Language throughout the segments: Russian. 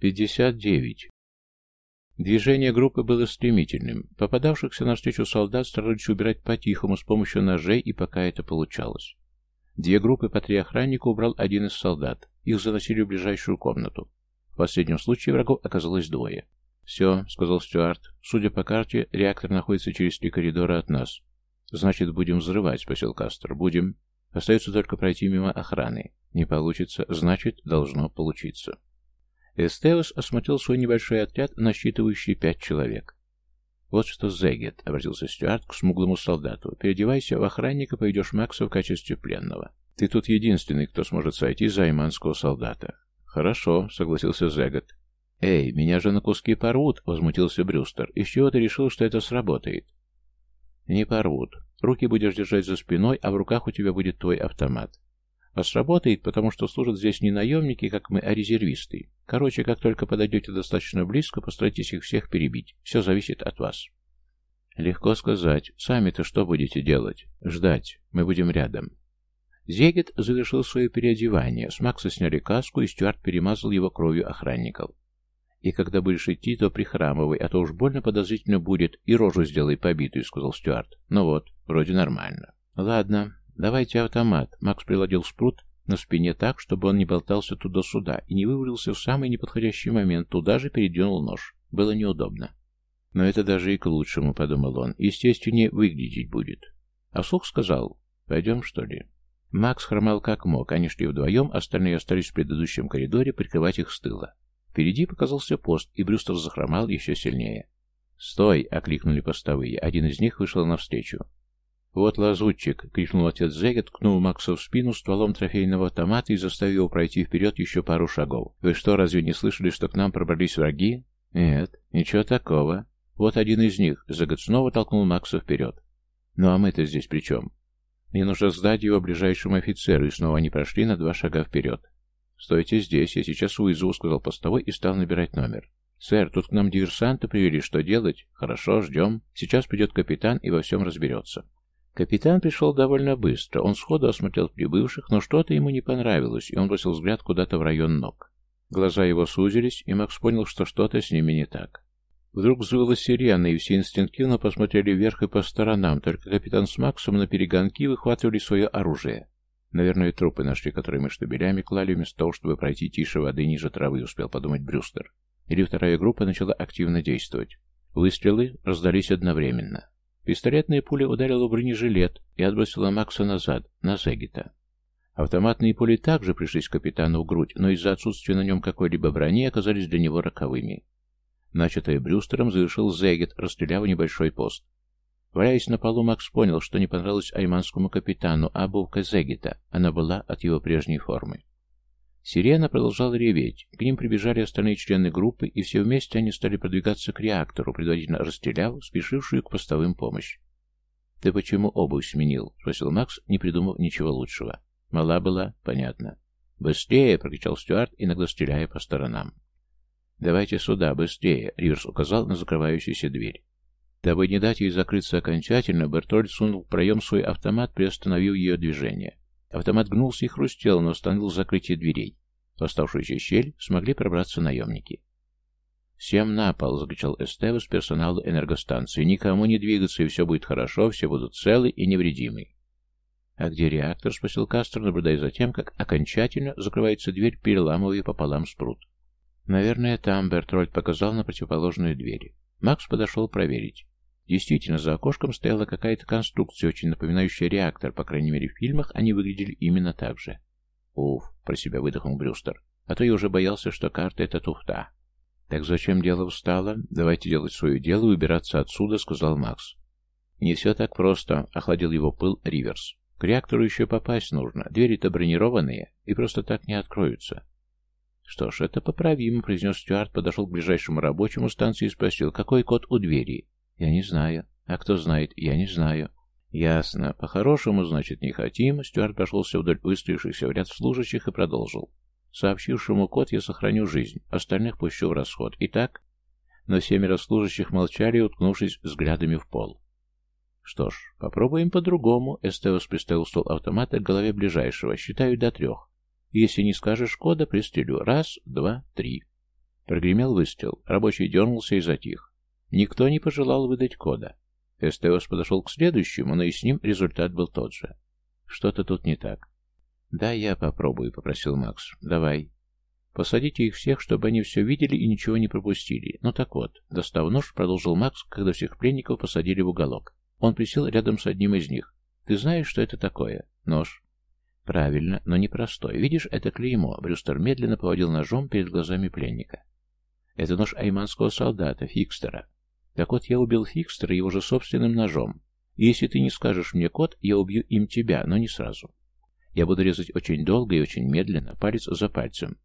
Пятьдесят девять. Движение группы было стремительным. Попадавшихся навстречу солдат старались убирать по-тихому с помощью ножей, и пока это получалось. Две группы по три охранника убрал один из солдат. Их заносили в ближайшую комнату. В последнем случае врагов оказалось двое. «Все», — сказал Стюарт. «Судя по карте, реактор находится через три коридора от нас». «Значит, будем взрывать», — спросил Кастер. «Будем. Остается только пройти мимо охраны. Не получится, значит, должно получиться». Эстеус осмотрел свой небольшой отряд, насчитывающий пять человек. «Вот что, Зегет», — обратился Стюарт к смуглому солдату, — «переодевайся в охранника, пойдешь Макса в качестве пленного. Ты тут единственный, кто сможет сойти за айманского солдата». «Хорошо», — согласился Зегет. «Эй, меня же на куски порвут», — возмутился Брюстер. «Из чего ты решил, что это сработает?» «Не порвут. Руки будешь держать за спиной, а в руках у тебя будет твой автомат. А сработает, потому что служат здесь не наемники, как мы, а резервисты. Короче, как только подойдете достаточно близко, постарайтесь их всех перебить. Все зависит от вас. Легко сказать. Сами-то что будете делать? Ждать. Мы будем рядом. Зегет завершил свое переодевание. С Макса сняли каску, и Стюарт перемазал его кровью охранников. «И когда будешь идти, то прихрамывай, а то уж больно подозрительно будет, и рожу сделай побитую», — сказал Стюарт. «Ну вот, вроде нормально». «Ладно, «Давайте автомат». Макс приладил спрут на спине так, чтобы он не болтался туда-сюда и не вывалился в самый неподходящий момент, туда же передвинул нож. Было неудобно. «Но это даже и к лучшему», — подумал он. «Естественнее выглядеть будет». А вслух сказал, «Пойдем, что ли?» Макс хромал как мог, они шли вдвоем, остальные остались в предыдущем коридоре прикрывать их с тыла. Впереди показался пост, и Брюстер захромал еще сильнее. «Стой!» — окликнули постовые. Один из них вышел навстречу. «Вот лазутчик!» — крикнул отец Зега, ткнул Макса в спину стволом трофейного автомата и заставил его пройти вперед еще пару шагов. «Вы что, разве не слышали, что к нам пробрались враги?» «Нет, ничего такого. Вот один из них». Зегат снова толкнул Макса вперед. «Ну а мы-то здесь при чем?» «Мне нужно сдать его ближайшему офицеру», и снова они прошли на два шага вперед. «Стойте здесь, я сейчас вызову», — сказал постовой и стал набирать номер. «Сэр, тут к нам диверсанты привели, что делать?» «Хорошо, ждем. Сейчас придет капитан и во всем разберется». Капитан пришел довольно быстро. Он сходу осмотрел прибывших, но что-то ему не понравилось, и он бросил взгляд куда-то в район ног. Глаза его сузились, и Макс понял, что что-то с ними не так. Вдруг взвыла сирена, и все инстинктивно посмотрели вверх и по сторонам, только капитан с Максом на перегонки выхватывали свое оружие. Наверное, трупы нашли, которые мы штабелями клали, вместо того, чтобы пройти тише воды ниже травы, успел подумать Брюстер. Или вторая группа начала активно действовать. Выстрелы раздались одновременно. Пистолетная пуля ударила в бронежилет и отбросила Макса назад, на Зегита. Автоматные пули также пришлись капитану в грудь, но из-за отсутствия на нем какой-либо брони оказались для него роковыми. Начатое Брюстером завершил Зегет, расстреляв небольшой пост. Валяясь на полу, Макс понял, что не понравилось айманскому капитану, а обувка Зегета, она была от его прежней формы. Сирена продолжала реветь. К ним прибежали остальные члены группы, и все вместе они стали продвигаться к реактору, предварительно расстреляв спешившую к постовым помощь. «Ты почему обувь сменил?» — спросил Макс, не придумав ничего лучшего. Мала была, понятно. «Быстрее!» — прокричал Стюарт, иногда стреляя по сторонам. «Давайте сюда, быстрее!» — Риверс указал на закрывающуюся дверь. Дабы не дать ей закрыться окончательно, Бертольд сунул в проем свой автомат, приостановив ее движение. Автомат гнулся и хрустел, но остановил закрытие дверей. В оставшуюся щель смогли пробраться наемники. «Всем на пол!» — закричал Эстевес персоналу энергостанции. «Никому не двигаться, и все будет хорошо, все будут целы и невредимы». «А где реактор?» — спросил Кастро, наблюдая за тем, как окончательно закрывается дверь, переламывая пополам спрут. «Наверное, там», — Бертрольд показал на противоположную дверь. Макс подошел проверить. Действительно, за окошком стояла какая-то конструкция, очень напоминающая реактор, по крайней мере, в фильмах они выглядели именно так же. «Уф», — про себя выдохнул Брюстер, «а то я уже боялся, что карта — это туфта». «Так зачем дело встало? Давайте делать свое дело и убираться отсюда», — сказал Макс. «Не все так просто», — охладил его пыл Риверс. «К реактору еще попасть нужно. Двери-то бронированные и просто так не откроются». «Что ж, это поправимо», — произнес Стюарт, подошел к ближайшему рабочему станции и спросил, какой код у двери. Я не знаю. А кто знает? Я не знаю. Ясно. По-хорошему, значит, не хотим. Стюарт прошелся вдоль выстроившихся в ряд служащих и продолжил. Сообщившему код я сохраню жизнь, остальных пущу в расход. Итак? Но семеро служащих молчали, уткнувшись взглядами в пол. Что ж, попробуем по-другому. Эстеус приставил стол автомата к голове ближайшего. Считаю до трех. Если не скажешь кода, пристрелю. Раз, два, три. Прогремел выстрел. Рабочий дернулся и затих. Никто не пожелал выдать кода. Эстеос подошел к следующему, но и с ним результат был тот же. Что-то тут не так. «Да, я попробую», — попросил Макс. «Давай». «Посадите их всех, чтобы они все видели и ничего не пропустили. Ну так вот», — достав нож, продолжил Макс, когда всех пленников посадили в уголок. Он присел рядом с одним из них. «Ты знаешь, что это такое?» «Нож». «Правильно, но непростой. Видишь, это клеймо». Брюстер медленно поводил ножом перед глазами пленника. «Это нож айманского солдата, Фикстера. Так вот, я убил Фикстера его же собственным ножом. И если ты не скажешь мне код, я убью им тебя, но не сразу. Я буду резать очень долго и очень медленно, палец за пальцем.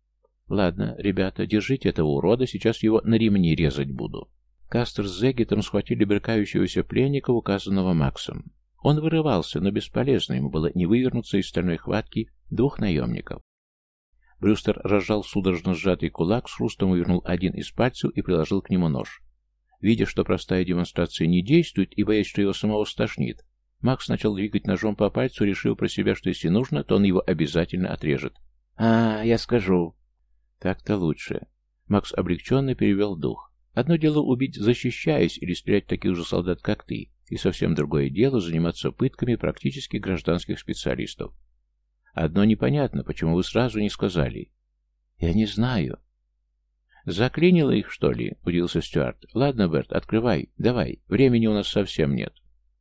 Ладно, ребята, держите этого урода, сейчас его на ремни резать буду. Кастер с Зеггетом схватили брыкающегося пленника, указанного Максом. Он вырывался, но бесполезно ему было не вывернуться из стальной хватки двух наемников. Брюстер разжал судорожно сжатый кулак, с хрустом вывернул один из пальцев и приложил к нему нож. Видя, что простая демонстрация не действует и боясь, что его самого стошнит, Макс начал двигать ножом по пальцу, решив про себя, что если нужно, то он его обязательно отрежет. «А, я скажу». «Так-то лучше». Макс облегченно перевел дух. «Одно дело убить, защищаясь, или стрелять таких же солдат, как ты, и совсем другое дело заниматься пытками практически гражданских специалистов. Одно непонятно, почему вы сразу не сказали». «Я не знаю». «Заклинило их, что ли?» — удивился Стюарт. «Ладно, Берт, открывай. Давай. Времени у нас совсем нет».